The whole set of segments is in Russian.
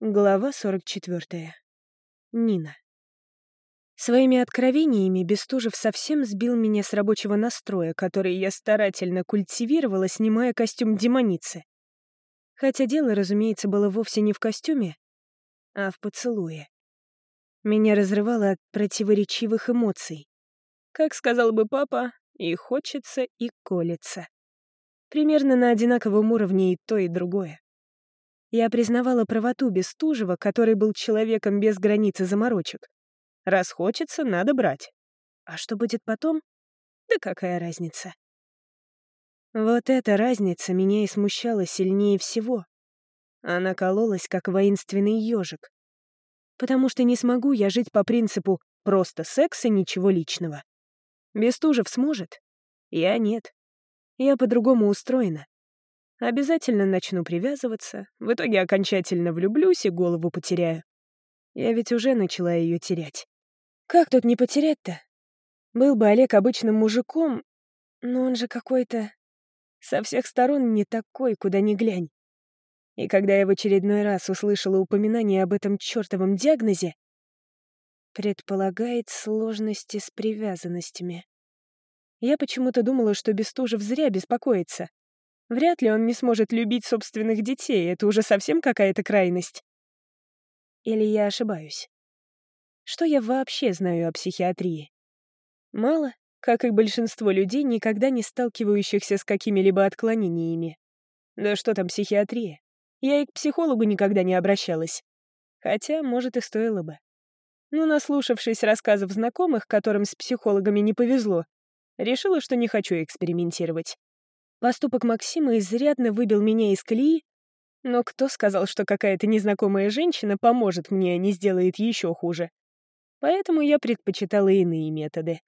Глава 44. Нина. Своими откровениями Бестужев совсем сбил меня с рабочего настроя, который я старательно культивировала, снимая костюм демоницы. Хотя дело, разумеется, было вовсе не в костюме, а в поцелуе. Меня разрывало от противоречивых эмоций. Как сказал бы папа, и хочется, и колется. Примерно на одинаковом уровне и то, и другое. Я признавала правоту Бестужева, который был человеком без границы заморочек. Раз хочется, надо брать. А что будет потом? Да какая разница? Вот эта разница меня и смущала сильнее всего. Она кололась, как воинственный ежик. Потому что не смогу я жить по принципу «просто секс и ничего личного». Бестужев сможет? Я нет. Я по-другому устроена. Обязательно начну привязываться, в итоге окончательно влюблюсь и голову потеряю. Я ведь уже начала ее терять. Как тут не потерять-то? Был бы Олег обычным мужиком, но он же какой-то... Со всех сторон не такой, куда ни глянь. И когда я в очередной раз услышала упоминание об этом чертовом диагнозе, предполагает сложности с привязанностями. Я почему-то думала, что Бестужев зря беспокоится. Вряд ли он не сможет любить собственных детей, это уже совсем какая-то крайность. Или я ошибаюсь? Что я вообще знаю о психиатрии? Мало, как и большинство людей, никогда не сталкивающихся с какими-либо отклонениями. Да что там психиатрия? Я и к психологу никогда не обращалась. Хотя, может, и стоило бы. Но, наслушавшись рассказов знакомых, которым с психологами не повезло, решила, что не хочу экспериментировать. Поступок Максима изрядно выбил меня из колеи, но кто сказал, что какая-то незнакомая женщина поможет мне, а не сделает еще хуже? Поэтому я предпочитала иные методы.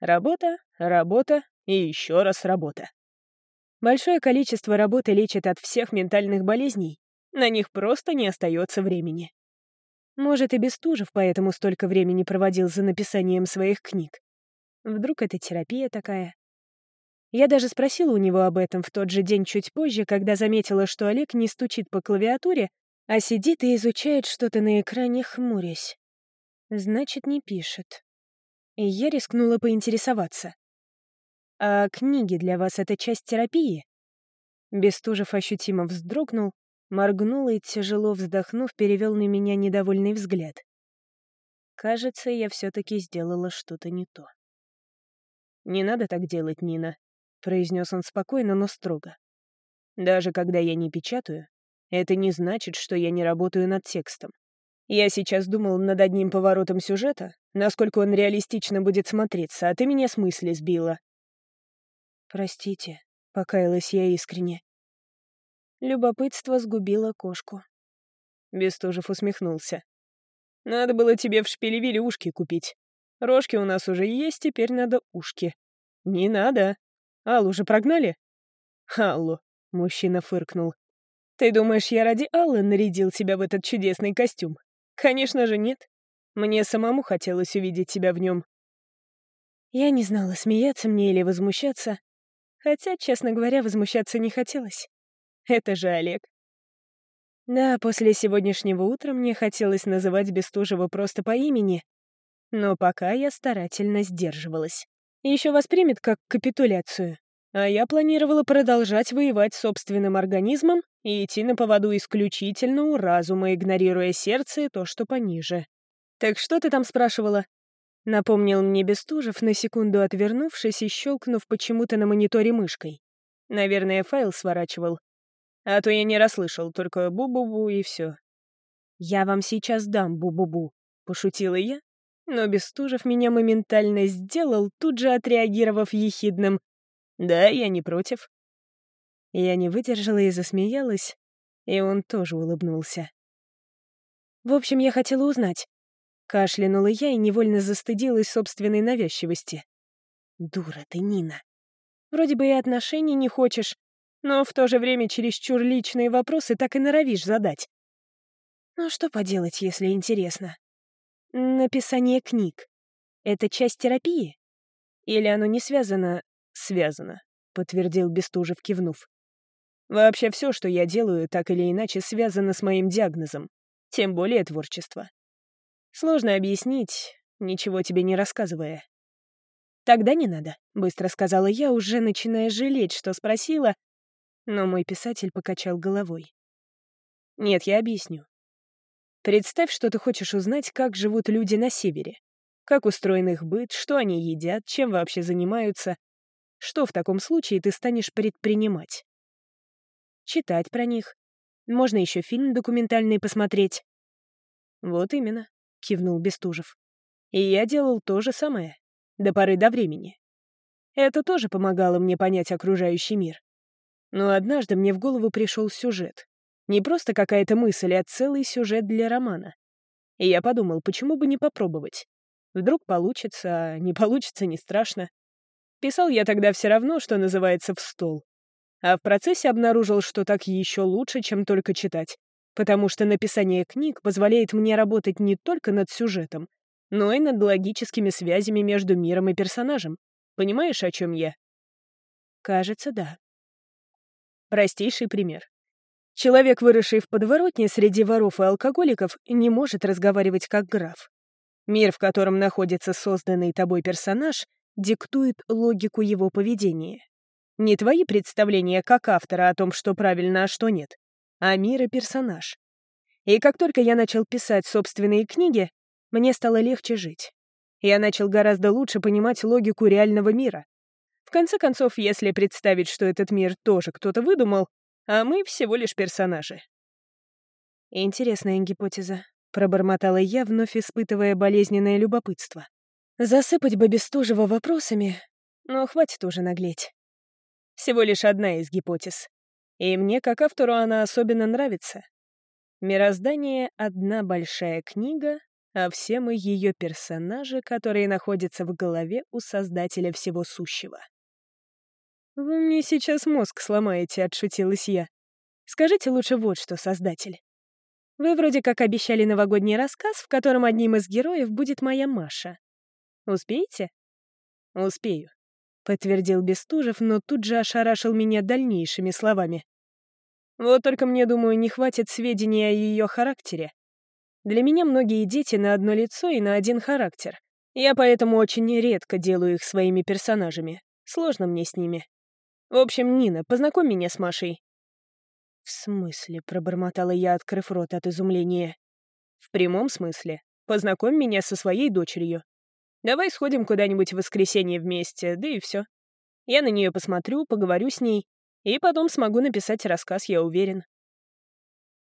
Работа, работа и еще раз работа. Большое количество работы лечит от всех ментальных болезней. На них просто не остается времени. Может, и Бестужев поэтому столько времени проводил за написанием своих книг. Вдруг это терапия такая? Я даже спросила у него об этом в тот же день чуть позже, когда заметила, что Олег не стучит по клавиатуре, а сидит и изучает что-то на экране, хмурясь. Значит, не пишет. И я рискнула поинтересоваться. «А книги для вас — это часть терапии?» Бестужев ощутимо вздрогнул, моргнул и, тяжело вздохнув, перевел на меня недовольный взгляд. Кажется, я все-таки сделала что-то не то. «Не надо так делать, Нина», произнес он спокойно, но строго. «Даже когда я не печатаю, это не значит, что я не работаю над текстом. Я сейчас думал над одним поворотом сюжета, насколько он реалистично будет смотреться, а ты меня с мысли сбила». «Простите», — покаялась я искренне. Любопытство сгубило кошку. Бестужев усмехнулся. «Надо было тебе в шпилевиле ушки купить. Рожки у нас уже есть, теперь надо ушки». «Не надо», Аллу же прогнали?» «Аллу», — мужчина фыркнул. «Ты думаешь, я ради Аллы нарядил тебя в этот чудесный костюм? Конечно же нет. Мне самому хотелось увидеть тебя в нем». Я не знала, смеяться мне или возмущаться. Хотя, честно говоря, возмущаться не хотелось. Это же Олег. Да, после сегодняшнего утра мне хотелось называть Бестужева просто по имени, но пока я старательно сдерживалась еще воспримет как капитуляцию. А я планировала продолжать воевать собственным организмом и идти на поводу исключительно у разума, игнорируя сердце и то, что пониже. «Так что ты там спрашивала?» Напомнил мне Бестужев, на секунду отвернувшись и щелкнув почему-то на мониторе мышкой. Наверное, файл сворачивал. А то я не расслышал, только бу-бу-бу и все. «Я вам сейчас дам бу-бу-бу», — пошутила я, но Бестужев меня моментально сделал, тут же отреагировав ехидным. «Да, я не против». Я не выдержала и засмеялась, и он тоже улыбнулся. «В общем, я хотела узнать». Кашлянула я и невольно застыдилась собственной навязчивости. «Дура ты, Нина. Вроде бы и отношений не хочешь, но в то же время чересчур личные вопросы так и норовишь задать. Ну что поделать, если интересно?» Написание книг — это часть терапии? Или оно не связано? Связано, подтвердил Бестужев, кивнув. Вообще все, что я делаю, так или иначе связано с моим диагнозом. Тем более творчество. Сложно объяснить, ничего тебе не рассказывая. «Тогда не надо», — быстро сказала я, уже начиная жалеть, что спросила, но мой писатель покачал головой. «Нет, я объясню. Представь, что ты хочешь узнать, как живут люди на севере. Как устроен их быт, что они едят, чем вообще занимаются. Что в таком случае ты станешь предпринимать? Читать про них. Можно еще фильм документальный посмотреть. Вот именно, кивнул Бестужев. И я делал то же самое. До поры до времени. Это тоже помогало мне понять окружающий мир. Но однажды мне в голову пришел сюжет. Не просто какая-то мысль, а целый сюжет для романа. И я подумал, почему бы не попробовать? Вдруг получится, а не получится, не страшно. Писал я тогда все равно, что называется, в стол. А в процессе обнаружил, что так еще лучше, чем только читать. Потому что написание книг позволяет мне работать не только над сюжетом, но и над логическими связями между миром и персонажем. Понимаешь, о чем я? Кажется, да. Простейший пример. Человек, выросший в подворотне среди воров и алкоголиков, не может разговаривать как граф. Мир, в котором находится созданный тобой персонаж, диктует логику его поведения. Не твои представления как автора о том, что правильно, а что нет, а мир и персонаж. И как только я начал писать собственные книги, мне стало легче жить. Я начал гораздо лучше понимать логику реального мира. В конце концов, если представить, что этот мир тоже кто-то выдумал, а мы всего лишь персонажи. Интересная гипотеза. Пробормотала я, вновь испытывая болезненное любопытство. Засыпать бы Бестужева вопросами, но хватит уже наглеть. Всего лишь одна из гипотез. И мне, как автору, она особенно нравится. Мироздание — одна большая книга, а все мы ее персонажи, которые находятся в голове у создателя всего сущего. «Вы мне сейчас мозг сломаете», — отшутилась я. «Скажите лучше вот что, создатель. Вы вроде как обещали новогодний рассказ, в котором одним из героев будет моя Маша. Успеете? Успею, подтвердил Бестужев, но тут же ошарашил меня дальнейшими словами. Вот только мне, думаю, не хватит сведений о ее характере. Для меня многие дети на одно лицо и на один характер. Я поэтому очень редко делаю их своими персонажами. Сложно мне с ними. В общем, Нина, познакомь меня с Машей. «В смысле?» — пробормотала я, открыв рот от изумления. «В прямом смысле. Познакомь меня со своей дочерью. Давай сходим куда-нибудь в воскресенье вместе, да и все. Я на нее посмотрю, поговорю с ней, и потом смогу написать рассказ, я уверен».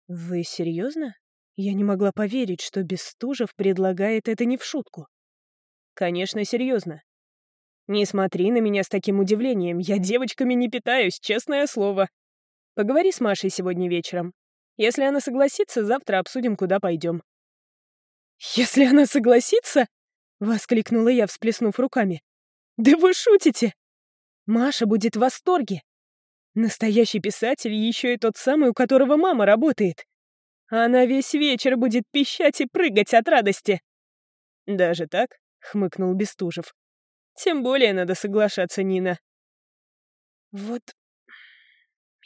«Вы серьезно? Я не могла поверить, что Бестужев предлагает это не в шутку». «Конечно, серьезно. Не смотри на меня с таким удивлением, я девочками не питаюсь, честное слово. Поговори с Машей сегодня вечером. Если она согласится, завтра обсудим, куда пойдем. «Если она согласится?» — воскликнула я, всплеснув руками. «Да вы шутите! Маша будет в восторге! Настоящий писатель еще и тот самый, у которого мама работает. Она весь вечер будет пищать и прыгать от радости!» «Даже так?» — хмыкнул Бестужев. «Тем более надо соглашаться, Нина». «Вот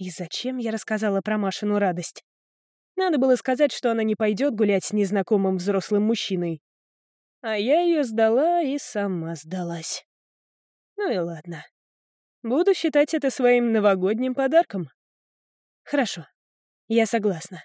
и зачем я рассказала про Машину радость? Надо было сказать, что она не пойдет гулять с незнакомым взрослым мужчиной. А я ее сдала и сама сдалась. Ну и ладно. Буду считать это своим новогодним подарком. Хорошо, я согласна.